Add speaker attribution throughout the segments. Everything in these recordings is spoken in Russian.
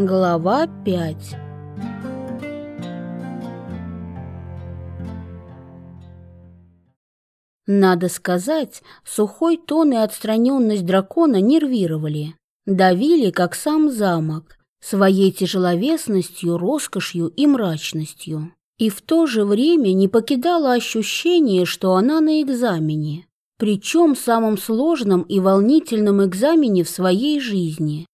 Speaker 1: Глава 5 Надо сказать, сухой тон и отстраненность дракона нервировали, давили, как сам замок, своей тяжеловесностью, роскошью и мрачностью. И в то же время не покидало ощущение, что она на экзамене, причем самом сложном и волнительном экзамене в своей жизни.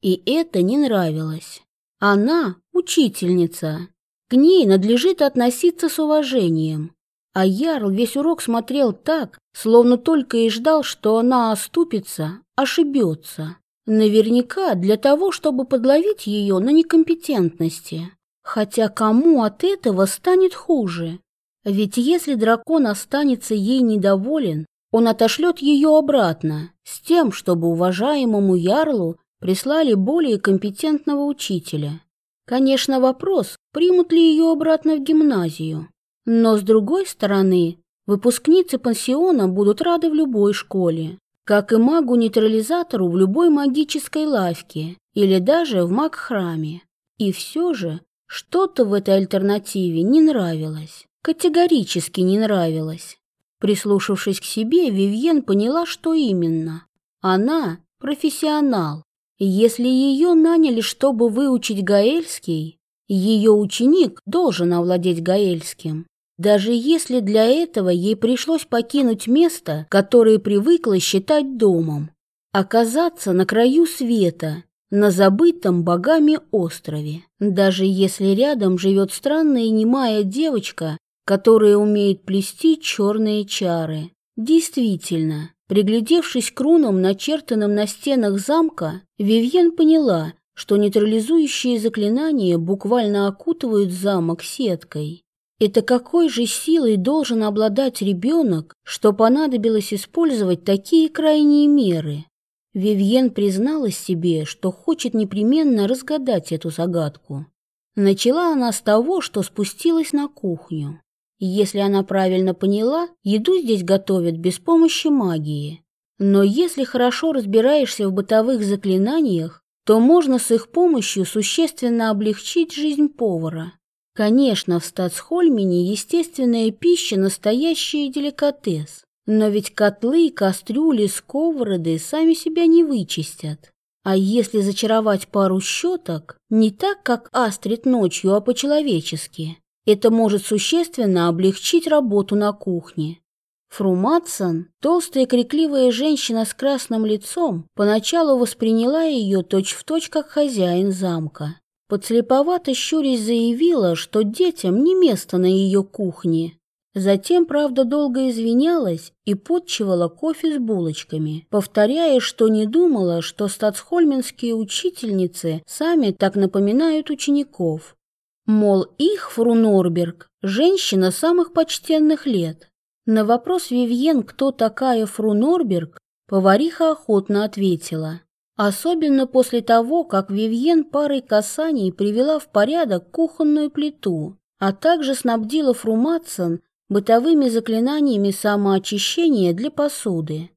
Speaker 1: И это не нравилось. Она – учительница. К ней надлежит относиться с уважением. А Ярл весь урок смотрел так, словно только и ждал, что она оступится, ошибется. Наверняка для того, чтобы подловить ее на некомпетентности. Хотя кому от этого станет хуже? Ведь если дракон останется ей недоволен, он отошлет ее обратно, с тем, чтобы уважаемому Ярлу прислали более компетентного учителя. Конечно, вопрос, примут ли ее обратно в гимназию. Но, с другой стороны, выпускницы пансиона будут рады в любой школе, как и магу-нейтрализатору в любой магической лавке или даже в маг-храме. И все же что-то в этой альтернативе не нравилось, категорически не нравилось. Прислушавшись к себе, Вивьен поняла, что именно. Она профессионал, если ее наняли, чтобы выучить гаэльский, ее ученик должен овладеть гаэльским. Даже если для этого ей пришлось покинуть место, которое привыкла считать домом, оказаться на краю света, на забытом богами острове. Даже если рядом живет странная немая девочка, которая умеет плести черные чары. Действительно, Приглядевшись к рунам, начертанным на стенах замка, Вивьен поняла, что нейтрализующие заклинания буквально окутывают замок сеткой. Это какой же силой должен обладать ребенок, что понадобилось использовать такие крайние меры? Вивьен призналась себе, что хочет непременно разгадать эту загадку. Начала она с того, что спустилась на кухню. Если она правильно поняла, еду здесь готовят без помощи магии. Но если хорошо разбираешься в бытовых заклинаниях, то можно с их помощью существенно облегчить жизнь повара. Конечно, в Стацхольмене естественная пища – настоящий деликатес. Но ведь котлы, кастрюли, сковороды сами себя не вычистят. А если зачаровать пару щеток, не так, как астрит ночью, а по-человечески, это может существенно облегчить работу на кухне. Фру Матсон, толстая крикливая женщина с красным лицом, поначалу восприняла ее точь-в-точь как хозяин замка. Подслеповато щурясь заявила, что детям не место на ее кухне. Затем, правда, долго извинялась и подчивала кофе с булочками, повторяя, что не думала, что стацхольменские учительницы сами так напоминают учеников. Мол, их Фру Норберг – женщина самых почтенных лет. На вопрос Вивьен, кто такая Фру Норберг, повариха охотно ответила. Особенно после того, как Вивьен парой касаний привела в порядок кухонную плиту, а также снабдила Фру Матсон бытовыми заклинаниями самоочищения для посуды.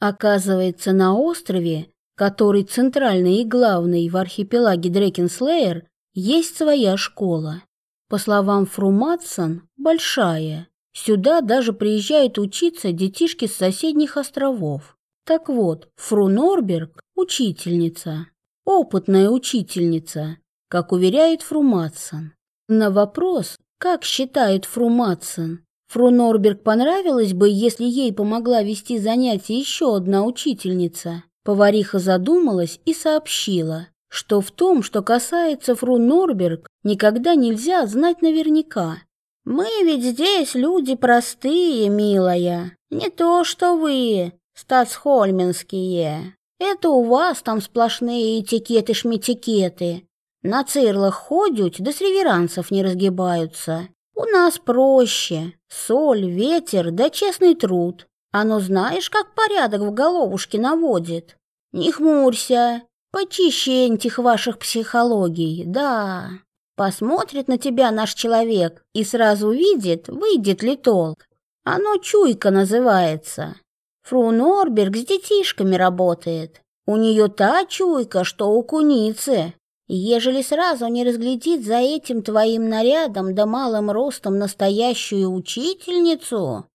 Speaker 1: Оказывается, на острове, который центральный и главный в архипелаге Дрекенслеер, есть своя школа. По словам Фру Матсон, большая. Сюда даже приезжают учиться детишки с соседних островов. Так вот, Фру Норберг – учительница. Опытная учительница, как уверяет Фру Матсон. На вопрос, как считает Фру Матсон, Фру Норберг понравилось бы, если ей помогла вести занятия еще одна учительница. Повариха задумалась и сообщила, что в том, что касается фру Норберг, никогда нельзя знать наверняка. «Мы ведь здесь люди простые, милая, не то что вы, стацхольменские. Это у вас там сплошные этикеты-шметикеты. На цирлах ходят, да с реверансов не разгибаются. У нас проще. Соль, ветер да честный труд. Оно знаешь, как порядок в головушке наводит? Не хмурься, Почище этих ваших психологий, да. Посмотрит на тебя наш человек и сразу видит, выйдет ли толк. Оно чуйка называется. Фру Норберг с детишками работает. У нее та чуйка, что у куницы. ежели сразу не разглядит за этим твоим нарядом да малым ростом настоящую учительницу?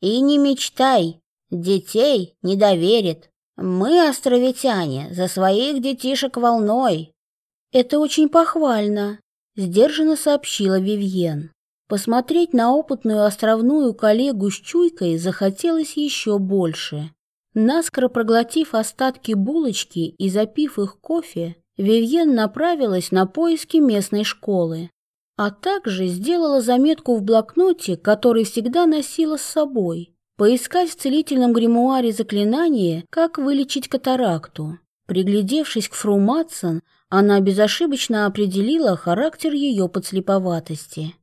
Speaker 1: И не мечтай, детей не доверит. Мы, островитяне, за своих детишек волной. Это очень похвально, сдержанно сообщила Вивьен. Посмотреть на опытную островную коллегу с чуйкой захотелось еще больше. Наскоро проглотив остатки булочки и запив их кофе, Вивьен направилась на поиски местной школы, а также сделала заметку в блокноте, который всегда носила с собой, поискать в целительном гримуаре заклинание, как вылечить катаракту. Приглядевшись к фру Матсон, она безошибочно определила характер ее подслеповатости.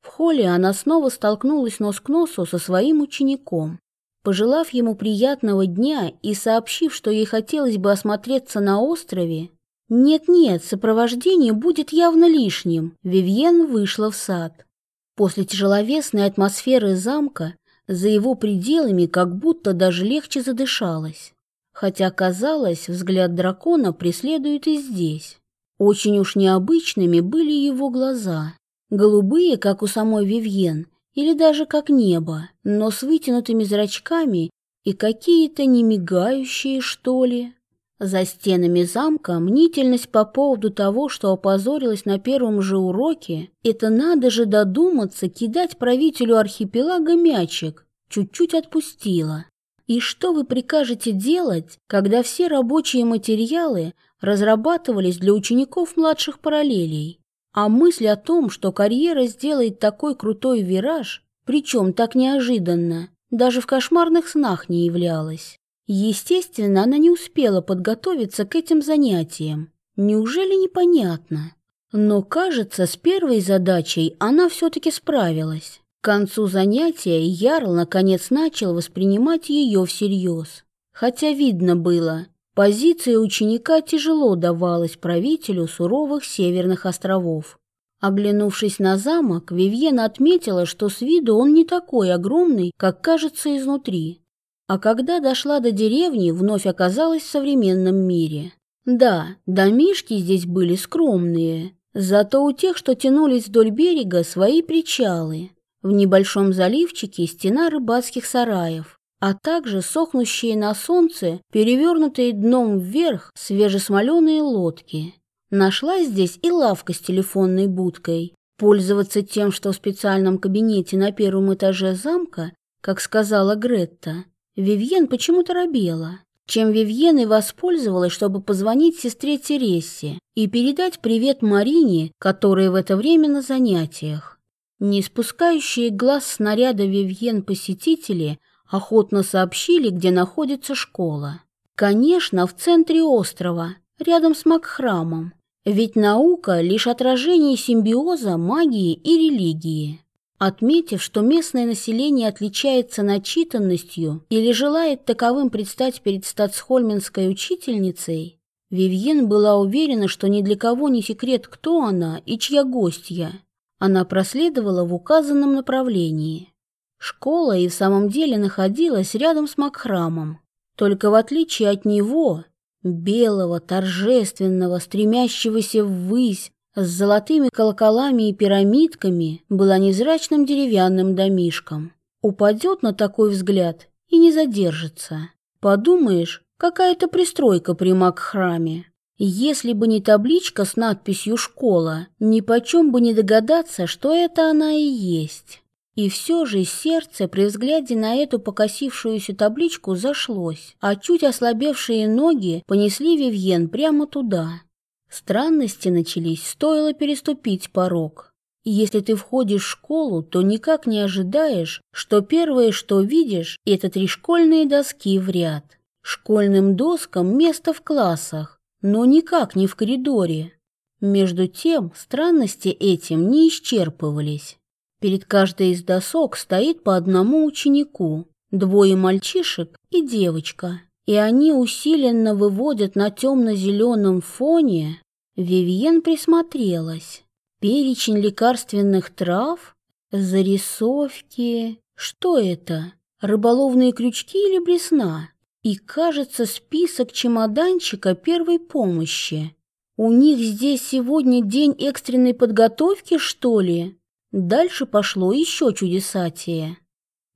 Speaker 1: В холле она снова столкнулась нос к носу со своим учеником. Пожелав ему приятного дня и сообщив, что ей хотелось бы осмотреться на острове, нет-нет, сопровождение будет явно лишним, Вивьен вышла в сад. После тяжеловесной атмосферы замка за его пределами как будто даже легче задышалось. Хотя, казалось, взгляд дракона преследует и здесь. Очень уж необычными были его глаза. Голубые, как у самой Вивьен, или даже как небо, но с вытянутыми зрачками и какие-то немигающие, что ли. За стенами замка мнительность по поводу того, что опозорилась на первом же уроке, это надо же додуматься кидать правителю архипелага мячик, чуть-чуть отпустила. И что вы прикажете делать, когда все рабочие материалы разрабатывались для учеников младших параллелей? А мысль о том, что карьера сделает такой крутой вираж, причем так неожиданно, даже в кошмарных снах не являлась. Естественно, она не успела подготовиться к этим занятиям. Неужели непонятно? Но, кажется, с первой задачей она все-таки справилась. К концу занятия Ярл наконец начал воспринимать ее всерьез. Хотя видно было, Позиция ученика тяжело давалась правителю суровых северных островов. Оглянувшись на замок, Вивьен отметила, что с виду он не такой огромный, как кажется изнутри. А когда дошла до деревни, вновь оказалась в современном мире. Да, домишки здесь были скромные, зато у тех, что тянулись вдоль берега, свои причалы. В небольшом заливчике стена рыбацких сараев а также сохнущие на солнце, перевернутые дном вверх свежесмоленые лодки. Нашлась здесь и лавка с телефонной будкой. Пользоваться тем, что в специальном кабинете на первом этаже замка, как сказала Гретта, Вивьен почему-то робела. Чем Вивьен и воспользовалась, чтобы позвонить сестре Тересе и передать привет Марине, которая в это время на занятиях. Не спускающие глаз снаряда Вивьен посетители охотно сообщили, где находится школа. Конечно, в центре острова, рядом с Макхрамом. Ведь наука — лишь отражение симбиоза магии и религии. Отметив, что местное население отличается начитанностью или желает таковым предстать перед стацхольменской учительницей, Вивьен была уверена, что ни для кого не секрет, кто она и чья гостья. Она проследовала в указанном направлении. Школа и в самом деле находилась рядом с Макхрамом. Только в отличие от него, белого, торжественного, стремящегося ввысь, с золотыми колоколами и пирамидками, была незрачным деревянным домишком. Упадет на такой взгляд и не задержится. Подумаешь, какая-то пристройка при Макхраме. Если бы не табличка с надписью «Школа», ни почем бы не догадаться, что это она и есть. И все же сердце при взгляде на эту покосившуюся табличку зашлось, а чуть ослабевшие ноги понесли Вивьен прямо туда. Странности начались, стоило переступить порог. И если ты входишь в школу, то никак не ожидаешь, что первое, что видишь, это три школьные доски в ряд. Школьным доскам место в классах, но никак не в коридоре. Между тем, странности этим не исчерпывались. Перед каждой из досок стоит по одному ученику, двое мальчишек и девочка, и они усиленно выводят на темно-зеленом фоне. Вивьен присмотрелась. Перечень лекарственных трав, зарисовки. Что это? Рыболовные крючки или блесна? И, кажется, список чемоданчика первой помощи. У них здесь сегодня день экстренной подготовки, что ли? Дальше пошло еще чудесатие.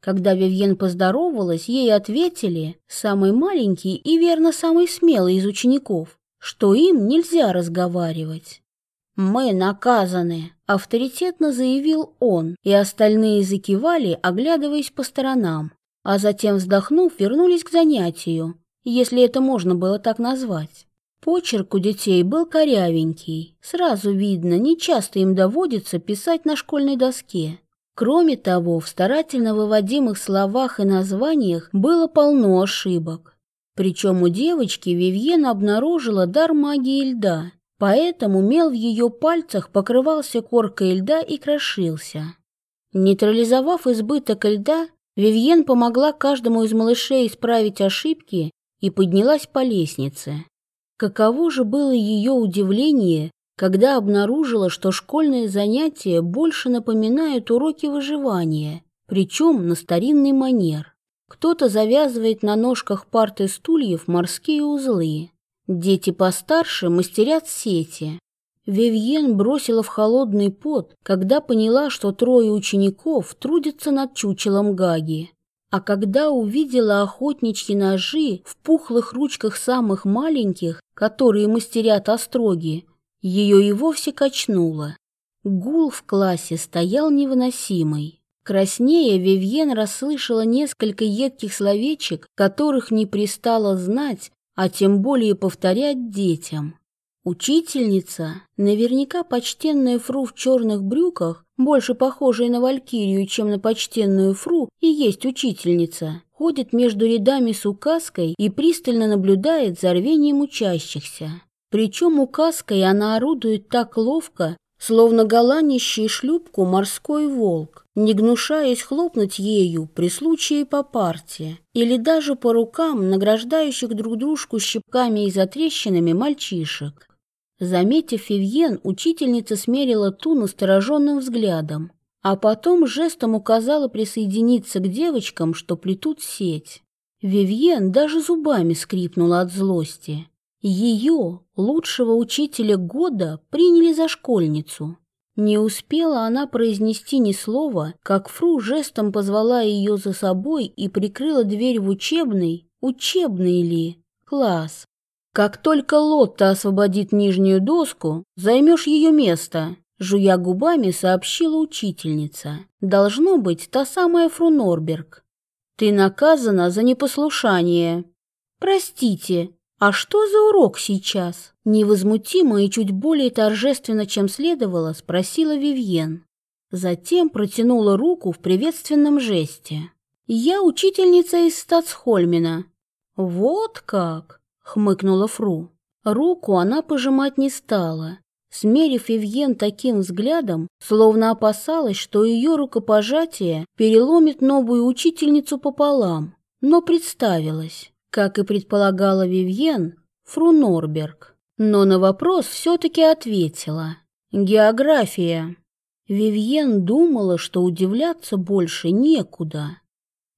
Speaker 1: Когда Вивьен поздоровалась, ей ответили, самый маленький и верно самый смелый из учеников, что им нельзя разговаривать. «Мы наказаны», — авторитетно заявил он, и остальные закивали, оглядываясь по сторонам, а затем, вздохнув, вернулись к занятию, если это можно было так назвать. Почерк у детей был корявенький, сразу видно, нечасто им доводится писать на школьной доске. Кроме того, в старательно выводимых словах и названиях было полно ошибок. Причем у девочки Вивьен обнаружила дар магии льда, поэтому мел в ее пальцах покрывался коркой льда и крошился. Нейтрализовав избыток льда, Вивьен помогла каждому из малышей исправить ошибки и поднялась по лестнице. Каково же было ее удивление, когда обнаружила, что школьные занятия больше напоминают уроки выживания, причем на старинный манер. Кто-то завязывает на ножках парты стульев морские узлы. Дети постарше мастерят сети. Вивьен бросила в холодный пот, когда поняла, что трое учеников трудятся над чучелом Гаги. А когда увидела охотничьи ножи в пухлых ручках самых маленьких, которые мастерят остроги, ее и вовсе качнуло. Гул в классе стоял невыносимый. Краснее Вивьен расслышала несколько едких словечек, которых не пристало знать, а тем более повторять детям. Учительница, наверняка почтенная фру в черных брюках, больше похожая на валькирию, чем на почтенную фру, и есть учительница, ходит между рядами с указкой и пристально наблюдает за рвением учащихся. Причем указкой она орудует так ловко, словно голанящий шлюпку морской волк, не гнушаясь хлопнуть ею при случае по парте или даже по рукам награждающих друг дружку щипками и затрещинами мальчишек. Заметив Вивьен, учительница смерила ту настороженным взглядом, а потом жестом указала присоединиться к девочкам, что плетут сеть. Вивьен даже зубами скрипнула от злости. Ее, лучшего учителя года, приняли за школьницу. Не успела она произнести ни слова, как Фру жестом позвала ее за собой и прикрыла дверь в учебный, учебный ли, класс. «Как только Лотта освободит нижнюю доску, займешь ее место», жуя губами, сообщила учительница. «Должно быть та самая Фру Норберг. Ты наказана за непослушание». «Простите», «А что за урок сейчас?» Невозмутимо и чуть более торжественно, чем следовало, спросила Вивьен. Затем протянула руку в приветственном жесте. «Я учительница из Стацхольмена». «Вот как!» — хмыкнула Фру. Руку она пожимать не стала, смерив Вивьен таким взглядом, словно опасалась, что ее рукопожатие переломит новую учительницу пополам, но представилась. Как и предполагала Вивьен, Фру Норберг. Но на вопрос все-таки ответила. География. Вивьен думала, что удивляться больше некуда.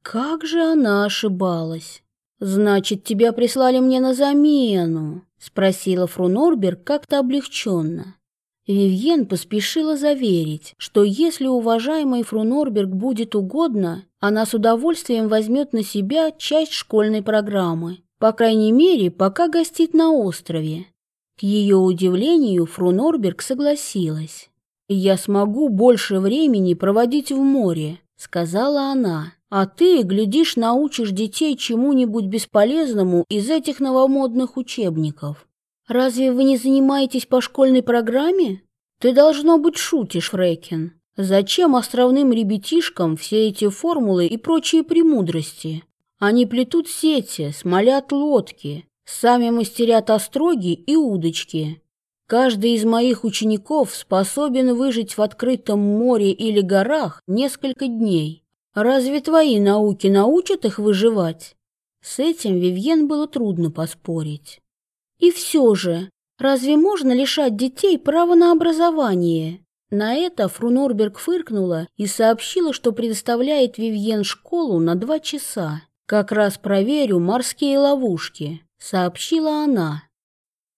Speaker 1: Как же она ошибалась. «Значит, тебя прислали мне на замену?» — спросила Фру Норберг как-то облегченно. Вивьен поспешила заверить, что если уважаемой фру Норберг будет угодно, она с удовольствием возьмет на себя часть школьной программы, по крайней мере, пока гостит на острове. К ее удивлению фру Норберг согласилась. «Я смогу больше времени проводить в море», — сказала она. «А ты, глядишь, научишь детей чему-нибудь бесполезному из этих новомодных учебников». Разве вы не занимаетесь по школьной программе? Ты, должно быть, шутишь, Фрейкин. Зачем островным ребятишкам все эти формулы и прочие премудрости? Они плетут сети, смолят лодки, сами мастерят остроги и удочки. Каждый из моих учеников способен выжить в открытом море или горах несколько дней. Разве твои науки научат их выживать? С этим Вивьен было трудно поспорить. И все же, разве можно лишать детей права на образование? На это Фру Норберг фыркнула и сообщила, что предоставляет Вивьен школу на два часа. «Как раз проверю морские ловушки», — сообщила она.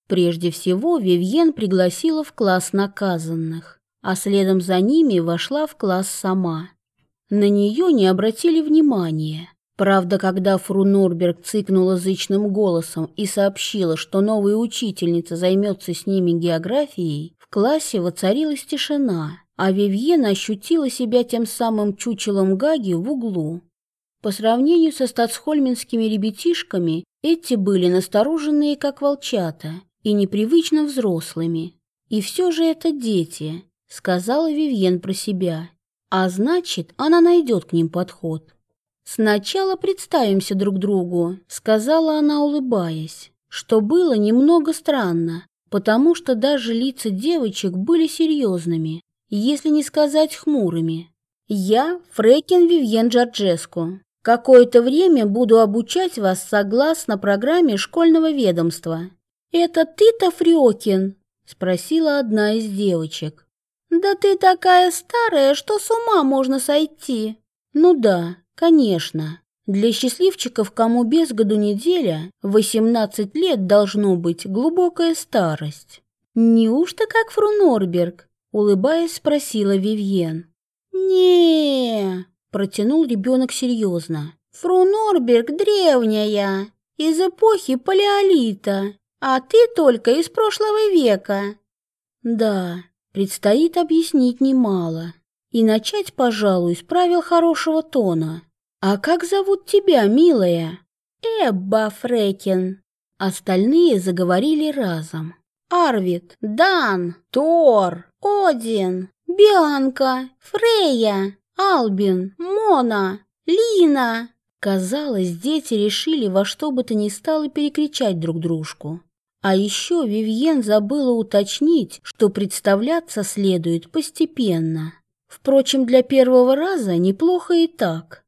Speaker 1: Прежде всего Вивьен пригласила в класс наказанных, а следом за ними вошла в класс сама. На нее не обратили внимания. Правда, когда фру Норберг цыкнула зычным голосом и сообщила, что новая учительница займется с ними географией, в классе воцарилась тишина, а Вивьена ощутила себя тем самым чучелом Гаги в углу. По сравнению со стацхольминскими ребятишками, эти были настороженные, как волчата, и непривычно взрослыми. И все же это дети, сказала Вивьен про себя. А значит, она найдет к ним подход. Сначала представимся друг другу, сказала она, улыбаясь, что было немного странно, потому что даже лица девочек были серьезными, если не сказать хмурыми. Я Фрекин Вивьен Джорджеску. Какое-то время буду обучать вас согласно программе школьного ведомства. «Это ты-то, Фрёкин?» — спросила одна из девочек. «Да ты такая старая, что с ума можно сойти!» «Ну да, конечно. Для счастливчиков, кому без году неделя, 18 лет должно быть глубокая старость». «Неужто как фру Норберг?» — улыбаясь, спросила Вивьен. не протянул ребенок серьезно. «Фру Норберг древняя, из эпохи Палеолита а ты только из прошлого века. Да, предстоит объяснить немало. И начать, пожалуй, с правил хорошего тона. А как зовут тебя, милая? Эбба Фрекин. Остальные заговорили разом. Арвид, Дан, Тор, Один, Бианка, Фрея, Албин, Мона, Лина. Казалось, дети решили во что бы то ни стало перекричать друг дружку. А еще Вивьен забыла уточнить, что представляться следует постепенно. Впрочем, для первого раза неплохо и так.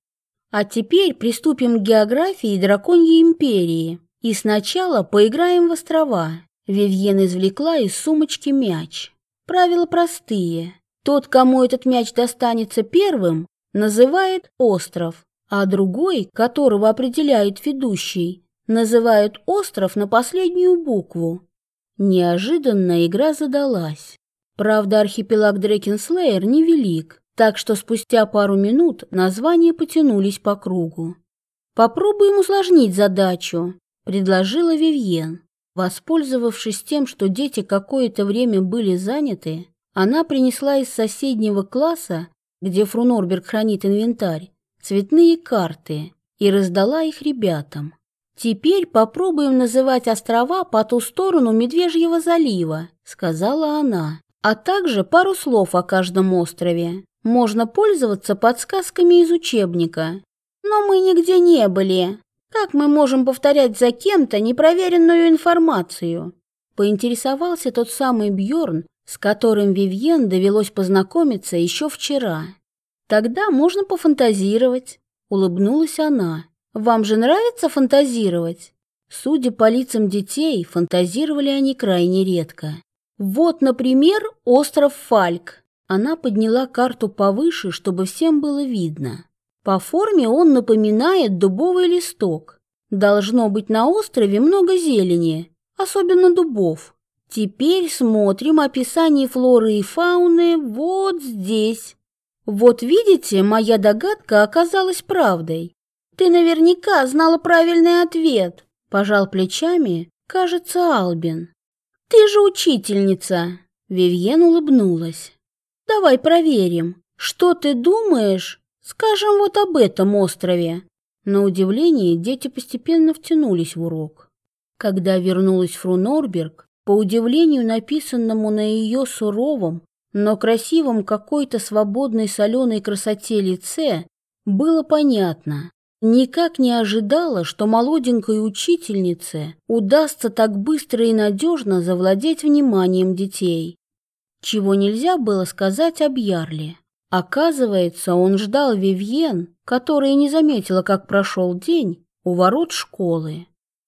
Speaker 1: А теперь приступим к географии Драконьей империи. И сначала поиграем в острова. Вивьен извлекла из сумочки мяч. Правила простые. Тот, кому этот мяч достанется первым, называет остров, а другой, которого определяет ведущий, называют остров на последнюю букву. Неожиданно игра задалась. Правда, архипелаг Дрекенслеер невелик, так что спустя пару минут названия потянулись по кругу. «Попробуем усложнить задачу», — предложила Вивьен. Воспользовавшись тем, что дети какое-то время были заняты, она принесла из соседнего класса, где Фру Норберг хранит инвентарь, цветные карты и раздала их ребятам. «Теперь попробуем называть острова по ту сторону Медвежьего залива», — сказала она. «А также пару слов о каждом острове. Можно пользоваться подсказками из учебника. Но мы нигде не были. Как мы можем повторять за кем-то непроверенную информацию?» Поинтересовался тот самый Бьорн, с которым Вивьен довелось познакомиться еще вчера. «Тогда можно пофантазировать», — улыбнулась она. Вам же нравится фантазировать? Судя по лицам детей, фантазировали они крайне редко. Вот, например, остров Фальк. Она подняла карту повыше, чтобы всем было видно. По форме он напоминает дубовый листок. Должно быть на острове много зелени, особенно дубов. Теперь смотрим описание флоры и фауны вот здесь. Вот видите, моя догадка оказалась правдой. Ты наверняка знала правильный ответ, пожал плечами, кажется, Албин. Ты же учительница. Вивьен улыбнулась. Давай проверим, что ты думаешь, скажем, вот об этом острове. На удивление дети постепенно втянулись в урок. Когда вернулась фру Норберг, по удивлению написанному на ее суровом, но красивом какой-то свободной соленой красоте лице, было понятно, Никак не ожидала, что молоденькой учительнице удастся так быстро и надежно завладеть вниманием детей. Чего нельзя было сказать об Ярле. Оказывается, он ждал Вивьен, которая не заметила, как прошел день, у ворот школы.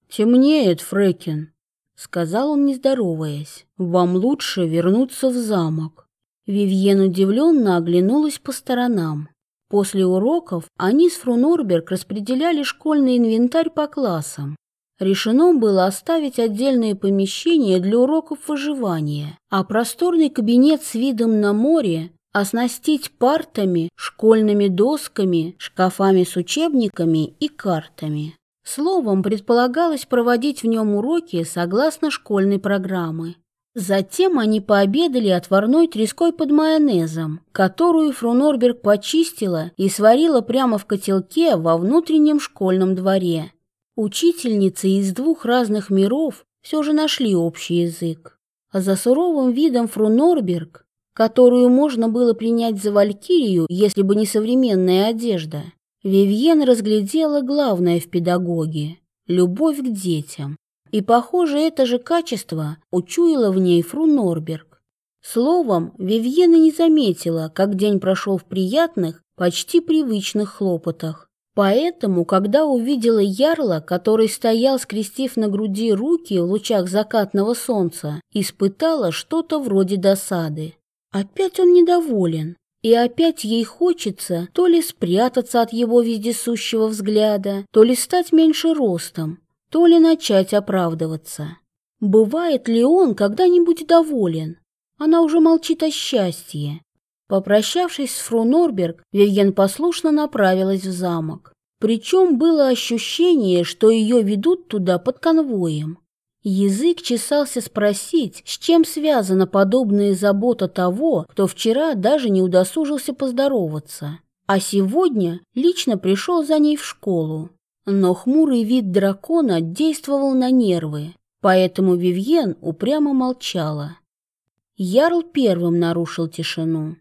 Speaker 1: «Темнеет, Фрекин», — сказал он, не здороваясь. «Вам лучше вернуться в замок». Вивьен удивленно оглянулась по сторонам. После уроков они с Фру Норберг распределяли школьный инвентарь по классам. решено было оставить отдельные помещения для уроков выживания, а просторный кабинет с видом на море оснастить партами, школьными досками, шкафами с учебниками и картами. Словом, предполагалось проводить в нем уроки согласно школьной программы. Затем они пообедали отварной треской под майонезом, которую фру Норберг почистила и сварила прямо в котелке во внутреннем школьном дворе. Учительницы из двух разных миров все же нашли общий язык. А за суровым видом фру Норберг, которую можно было принять за валькирию, если бы не современная одежда, Вивьен разглядела главное в педагоге – любовь к детям. И, похоже, это же качество учуяла в ней фру Норберг. Словом, Вивьена не заметила, как день прошел в приятных, почти привычных хлопотах. Поэтому, когда увидела Ярла, который стоял, скрестив на груди руки в лучах закатного солнца, испытала что-то вроде досады. Опять он недоволен, и опять ей хочется то ли спрятаться от его вездесущего взгляда, то ли стать меньше ростом, то ли начать оправдываться. Бывает ли он когда-нибудь доволен? Она уже молчит о счастье. Попрощавшись с фру Норберг, Вивьен послушно направилась в замок. Причем было ощущение, что ее ведут туда под конвоем. Язык чесался спросить, с чем связана подобная забота того, кто вчера даже не удосужился поздороваться, а сегодня лично пришел за ней в школу. Но хмурый вид дракона действовал на нервы, поэтому Вивьен упрямо молчала. Ярл первым нарушил тишину.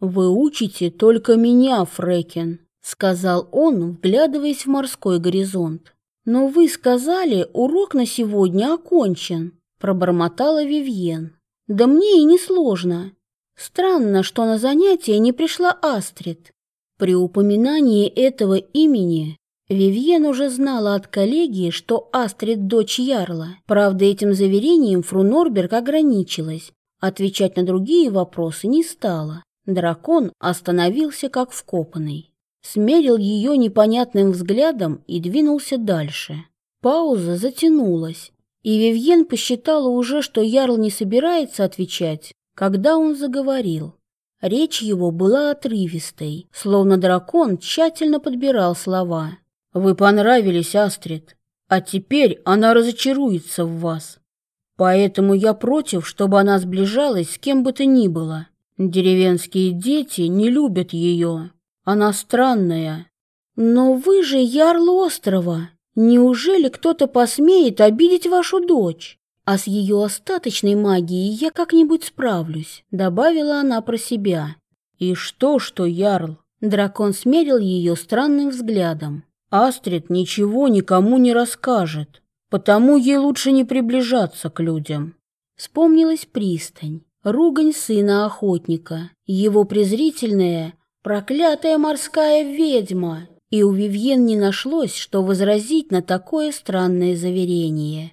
Speaker 1: «Вы учите только меня, Фрекен», — сказал он, вглядываясь в морской горизонт. «Но вы сказали, урок на сегодня окончен», — пробормотала Вивьен. «Да мне и не сложно. Странно, что на занятие не пришла Астрид». При упоминании этого имени Вивьен уже знала от коллеги, что Астрид – дочь Ярла. Правда, этим заверением фру Норберг ограничилась. Отвечать на другие вопросы не стала. Дракон остановился как вкопанный. Смерил ее непонятным взглядом и двинулся дальше. Пауза затянулась, и Вивьен посчитала уже, что Ярл не собирается отвечать, когда он заговорил. Речь его была отрывистой, словно дракон тщательно подбирал слова. Вы понравились, Астрид, а теперь она разочаруется в вас. Поэтому я против, чтобы она сближалась с кем бы то ни было. Деревенские дети не любят ее. Она странная. Но вы же ярл острова. Неужели кто-то посмеет обидеть вашу дочь? А с ее остаточной магией я как-нибудь справлюсь, добавила она про себя. И что, что ярл? Дракон смерил ее странным взглядом. Астрид ничего никому не расскажет, потому ей лучше не приближаться к людям. Вспомнилась пристань, ругань сына охотника, его презрительная «проклятая морская ведьма», и у Вивьен не нашлось, что возразить на такое странное заверение.